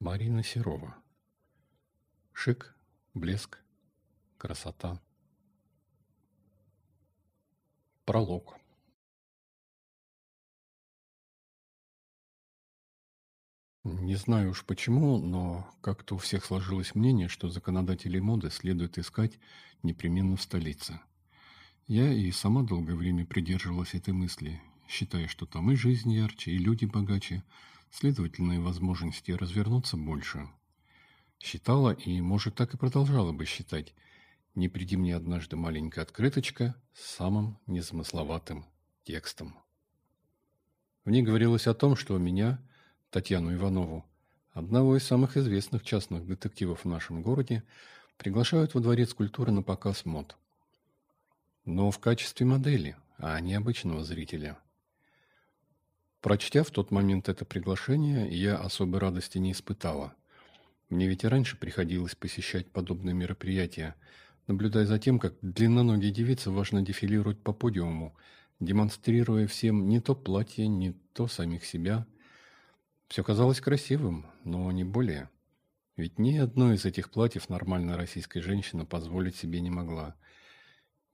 Марина Серова. Шик, блеск, красота. Пролог. Не знаю уж почему, но как-то у всех сложилось мнение, что законодателей моды следует искать непременно в столице. Я и сама долгое время придерживалась этой мысли, считая, что там и жизнь ярче, и люди богаче – следовательно, и возможности развернуться больше. Считала и, может, так и продолжала бы считать, не приди мне однажды маленькая открыточка с самым незамысловатым текстом. В ней говорилось о том, что меня, Татьяну Иванову, одного из самых известных частных детективов в нашем городе, приглашают во Дворец культуры на показ мод. Но в качестве модели, а не обычного зрителя – Прочтя в тот момент это приглашение, я особой радости не испытала. Мне ведь и раньше приходилось посещать подобные мероприятия, наблюдая за тем, как длинноногие девицы важно дефилируют по подиуму, демонстрируя всем не то платье, не то самих себя. Все казалось красивым, но не более. Ведь ни одно из этих платьев нормальная российская женщина позволить себе не могла.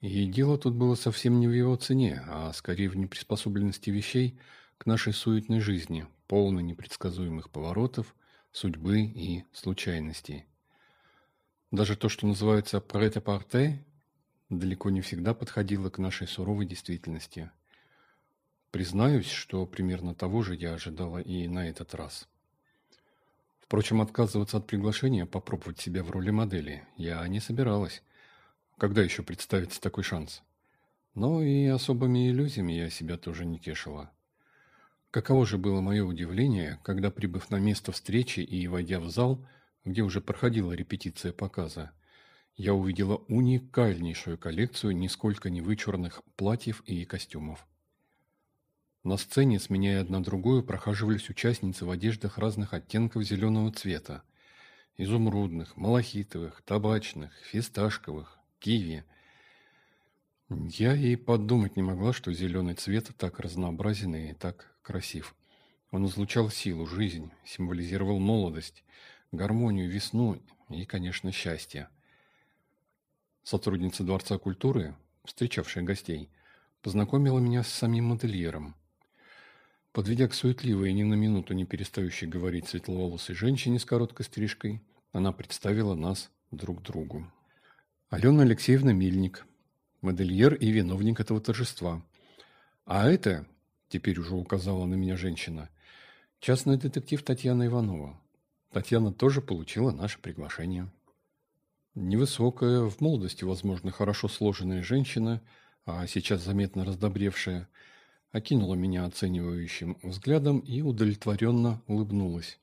И дело тут было совсем не в его цене, а скорее в неприспособленности вещей – к нашей суетной жизни, полной непредсказуемых поворотов, судьбы и случайностей. Даже то, что называется «прет-à-порте», далеко не всегда подходило к нашей суровой действительности. Признаюсь, что примерно того же я ожидала и на этот раз. Впрочем, отказываться от приглашения попробовать себя в роли модели я не собиралась. Когда еще представится такой шанс? Но и особыми иллюзиями я себя тоже не тешила. Каково же было мое удивление, когда, прибыв на место встречи и войдя в зал, где уже проходила репетиция показа, я увидела уникальнейшую коллекцию нисколько не вычурных платьев и костюмов. На сцене, сменяя одна другую, прохаживались участницы в одеждах разных оттенков зеленого цвета. Изумрудных, малахитовых, табачных, фисташковых, киви. Я и подумать не могла, что зеленый цвет так разнообразен и так красив. Он излучал силу, жизнь, символизировал молодость, гармонию, весну и, конечно, счастье. Сотрудница Дворца культуры, встречавшая гостей, познакомила меня с самим модельером. Подведя к суетливой и ни на минуту не перестающей говорить светловолосой женщине с короткой стрижкой, она представила нас друг другу. Алена Алексеевна Мильник, модельер и виновник этого торжества. А это теперь уже указала на меня женщина. Частный детектив Татьяна Иванова. Татьяна тоже получила наше приглашение. Невысокая, в молодости, возможно, хорошо сложенная женщина, а сейчас заметно раздобревшая, окинула меня оценивающим взглядом и удовлетворенно улыбнулась.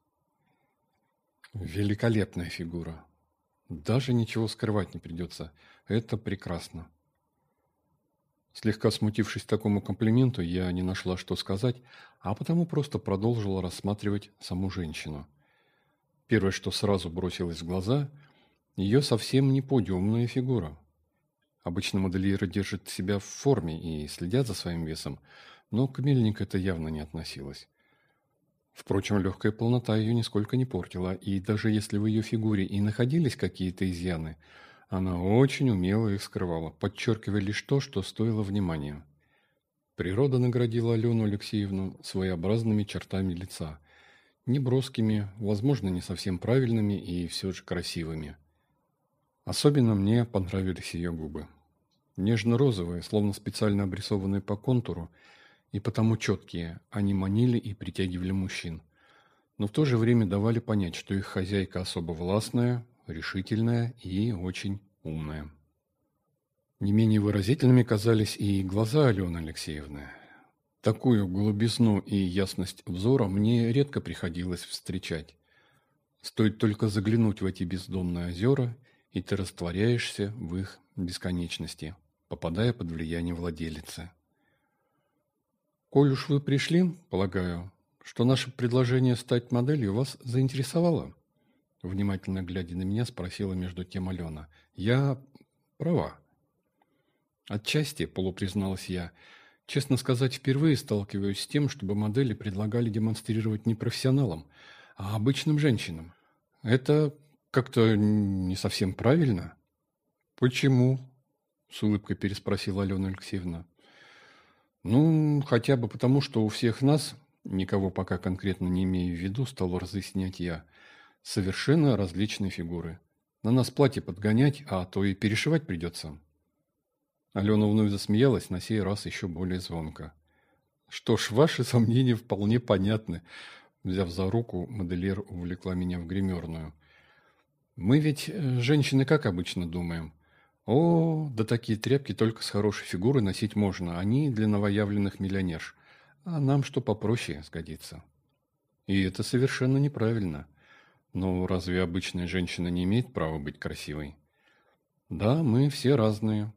Великолепная фигура. Даже ничего скрывать не придется. Это прекрасно. Слегка смутившись такому комплименту, я не нашла, что сказать, а потому просто продолжила рассматривать саму женщину. Первое, что сразу бросилось в глаза – ее совсем не подиумная фигура. Обычно модельеры держат себя в форме и следят за своим весом, но к Мельник это явно не относилось. Впрочем, легкая полнота ее нисколько не портила, и даже если в ее фигуре и находились какие-то изъяны – она очень умело их скрывала, подчеркивая лишь то, что стоило внимания. Природа наградила Алену Алексеевну своеобразными чертами лица. Неброскими, возможно, не совсем правильными и все же красивыми. Особенно мне понравились ее губы. Нежно-розовые, словно специально обрисованные по контуру, и потому четкие, они манили и притягивали мужчин. Но в то же время давали понять, что их хозяйка особо властная, решительная и очень умная. Не менее выразительными казались и глаза Алены Алексеевны. Такую голубизну и ясность взора мне редко приходилось встречать. Стоит только заглянуть в эти бездонные озера, и ты растворяешься в их бесконечности, попадая под влияние владелицы. Коль уж вы пришли, полагаю, что наше предложение стать моделью вас заинтересовало? Внимательно глядя на меня, спросила между тем Алена. «Я права». «Отчасти», — полупризналась я, — «честно сказать, впервые сталкиваюсь с тем, чтобы модели предлагали демонстрировать не профессионалам, а обычным женщинам. Это как-то не совсем правильно. Почему? С улыбкой переспросила Алена Алексеевна. Ну, хотя бы потому, что у всех нас, никого пока конкретно не имею в виду, стало разъяснять я, совершенно различные фигуры. На нас платье подгонять, а то и перешивать придется. Алена вновь засмеялась, на сей раз еще более звонко. Что ж, ваши сомнения вполне понятны. Взяв за руку, модельер увлекла меня в гримерную. Мы ведь, э, женщины, как обычно думаем. О, да такие тряпки только с хорошей фигурой носить можно. Они для новоявленных миллионерш. А нам что попроще сгодится. И это совершенно неправильно. Но разве обычная женщина не имеет права быть красивой? Да, мы все разные.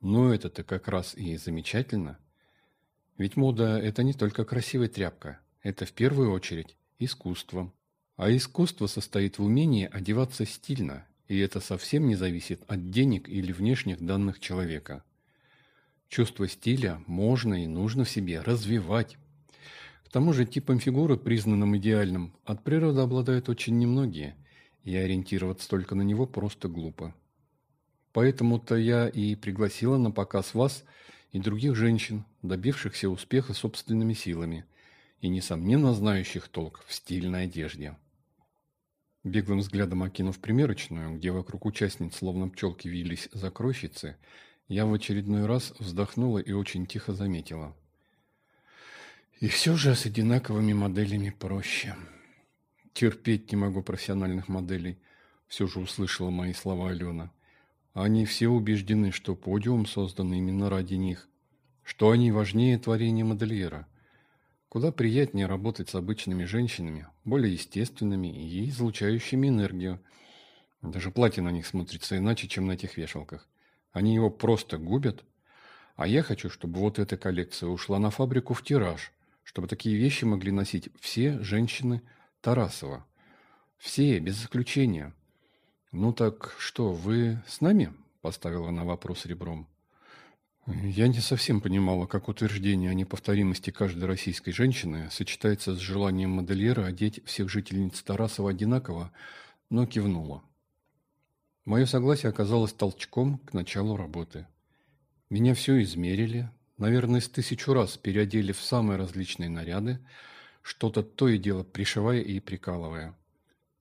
Но это-то как раз и замечательно. Ведь мода – это не только красивая тряпка. Это в первую очередь искусство. А искусство состоит в умении одеваться стильно, и это совсем не зависит от денег или внешних данных человека. Чувство стиля можно и нужно в себе развивать. К тому же типом фигуры, признанным идеальным, от природы обладают очень немногие, и ориентироваться только на него просто глупо. Поэтому-то я и пригласила на показ вас и других женщин, добившихся успеха собственными силами и, несомненно, знающих толк в стильной одежде. Беглым взглядом окинув примерочную, где вокруг участниц словно пчелки вились закройщицы, я в очередной раз вздохнула и очень тихо заметила. И все же с одинаковыми моделями проще. Терпеть не могу профессиональных моделей, все же услышала мои слова Алена. Они все убеждены, что подиум создан именно ради них, что они важнее творения модельера. Куда приятнее работать с обычными женщинами, более естественными и излучающими энергию. Даже платье на них смотрится иначе, чем на этих вешалках. Они его просто губят. А я хочу, чтобы вот эта коллекция ушла на фабрику в тираж, чтобы такие вещи могли носить все женщины Тарасова. Все, без исключения. «Ну так что, вы с нами?» – поставила она вопрос ребром. Я не совсем понимала, как утверждение о неповторимости каждой российской женщины сочетается с желанием модельера одеть всех жительниц Тарасова одинаково, но кивнула. Мое согласие оказалось толчком к началу работы. Меня все измерили, наверное, с тысячу раз переодели в самые различные наряды, что-то то и дело пришивая и прикалывая.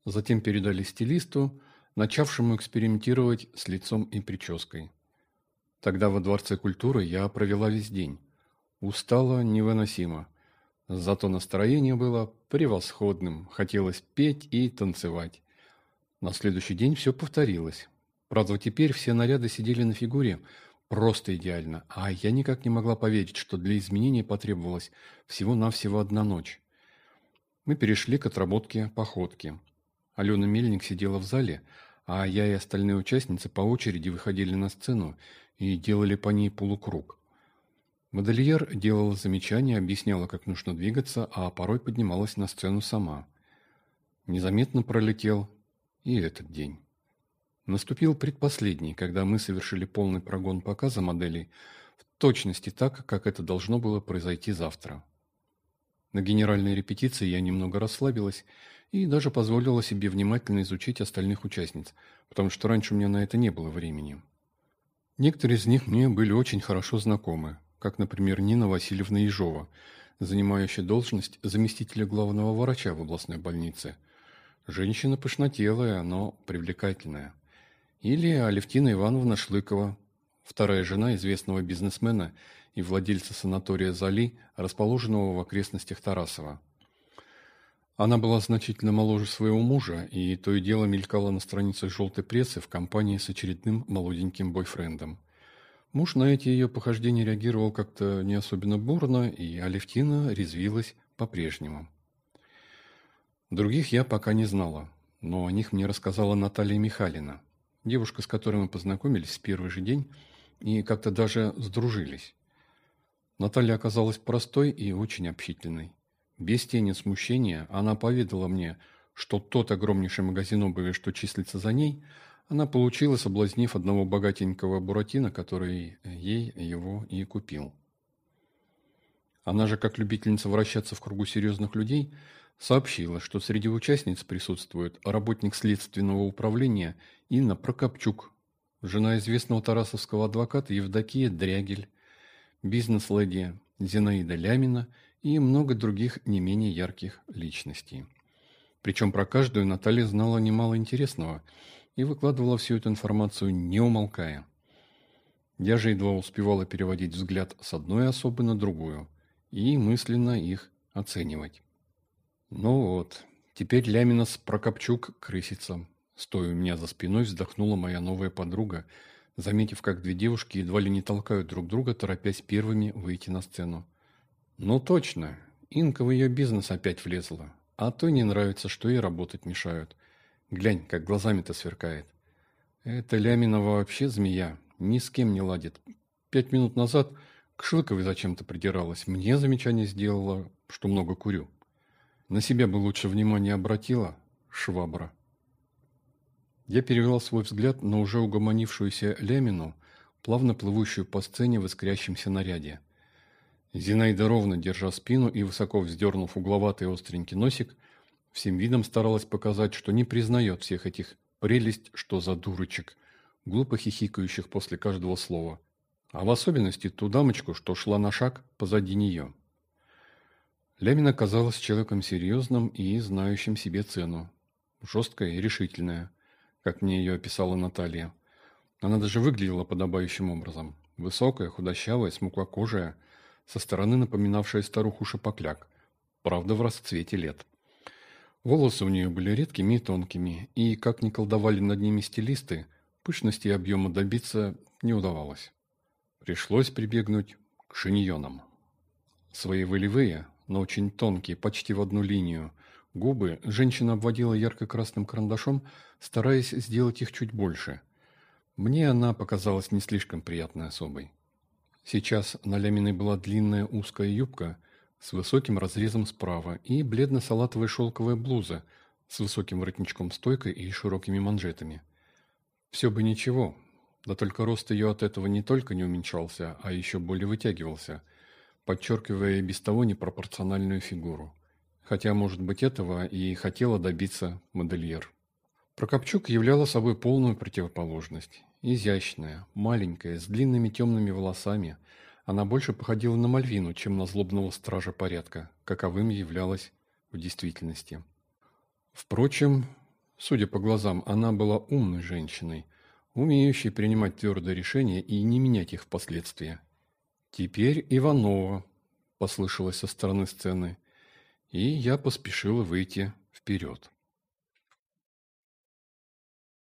Затем передали стилисту, начавшему экспериментировать с лицом и прической. Тогда во Дворце культуры я провела весь день. Устала невыносимо. Зато настроение было превосходным, хотелось петь и танцевать. На следующий день все повторилось. Правда, теперь все наряды сидели на фигуре просто идеально, а я никак не могла поверить, что для изменений потребовалась всего-навсего одна ночь. Мы перешли к отработке походки. Алена Мельник сидела в зале, а я и остальные участницы по очереди выходили на сцену и делали по ней полукруг. Модельер делала замечания, объясняла, как нужно двигаться, а порой поднималась на сцену сама. Незаметно пролетел и этот день. Наступил предпоследний, когда мы совершили полный прогон показа моделей в точности так, как это должно было произойти завтра. На генеральной репетиции я немного расслабилась и даже позволила себе внимательно изучить остальных участниц, потому что раньше у меня на это не было времени. Некоторые из них мне были очень хорошо знакомы, как, например, Нина Васильевна Ежова, занимающая должность заместителя главного врача в областной больнице. Женщина пышнотелая, но привлекательная. Или Алевтина Ивановна Шлыкова, вторая жена известного бизнесмена и владельца санатория «Зали», расположенного в окрестностях Тарасова. Она была значительно моложе своего мужа, и то и дело мелькала на страницах желтой прессы в компании с очередным молоденьким бойфрендом. Муж на эти ее похождения реагировал как-то не особенно бурно, и Алевтина резвилась по-прежнему. Других я пока не знала, но о них мне рассказала Наталья Михалина, девушка, с которой мы познакомились в первый же день и как-то даже сдружились. Наталья оказалась простой и очень общительной. Без тени смущения она поведала мне, что тот огромнейший магазин обуви, что числится за ней, она получила, соблазнив одного богатенького буратино, который ей его и купил. Она же, как любительница вращаться в кругу серьезных людей, сообщила, что среди участниц присутствует работник следственного управления Инна Прокопчук, жена известного тарасовского адвоката Евдокия Дрягель, бизнес-леди Зинаида Лямина и много других не менее ярких личностей. Причем про каждую Наталья знала немало интересного и выкладывала всю эту информацию не умолкая. Я же едва успевала переводить взгляд с одной особы на другую и мысленно их оценивать. Ну вот, теперь Лямина с Прокопчук крысится. Стоя у меня за спиной, вздохнула моя новая подруга, заметив, как две девушки едва ли не толкают друг друга, торопясь первыми выйти на сцену. Ну точно, Инка в ее бизнес опять влезла, а то не нравится, что ей работать мешают. Глянь, как глазами-то сверкает. Эта Лямина вообще змея, ни с кем не ладит. Пять минут назад к Шлыковой зачем-то придиралась. Мне замечание сделала, что много курю. На себя бы лучше внимание обратила, швабра. Я перевела свой взгляд на уже угомонившуюся Лямину, плавно плывущую по сцене в искрящемся наряде. Зинаида ровно, держа спину и высоко вздернув угловатый остренький носик, всем видом старалась показать, что не признает всех этих прелесть, что за дурочек, глупо хихикающих после каждого слова, а в особенности ту дамочку, что шла на шаг позади нее. Лямина казалась человеком серьезным и знающим себе цену, жесткая и решительная, как мне ее описала Наталья. Она даже выглядела подобающим образом. Высокая, худощавая, смуклокожая – со стороны напоминавшая старуху шапокляк, правда в расцвете лет. Волосы у нее были редкими и тонкими, и, как ни колдовали над ними стилисты, пышности и объема добиться не удавалось. Пришлось прибегнуть к шиньонам. Свои волевые, но очень тонкие, почти в одну линию, губы женщина обводила ярко-красным карандашом, стараясь сделать их чуть больше. Мне она показалась не слишком приятной особой. Сейчас на Ляминой была длинная узкая юбка с высоким разрезом справа и бледно-салатовая шелковая блуза с высоким воротничком-стойкой и широкими манжетами. Все бы ничего, да только рост ее от этого не только не уменьшался, а еще более вытягивался, подчеркивая без того непропорциональную фигуру. Хотя, может быть, этого и хотела добиться модельер. Прокопчук являла собой полную противоположность. Изящная, маленькая, с длинными темными волосами, она больше походила на Мальвину, чем на злобного стража порядка, каковым являлась в действительности. Впрочем, судя по глазам, она была умной женщиной, умеющей принимать твердые решения и не менять их впоследствии. «Теперь Иванова», — послышалось со стороны сцены, и я поспешила выйти вперед.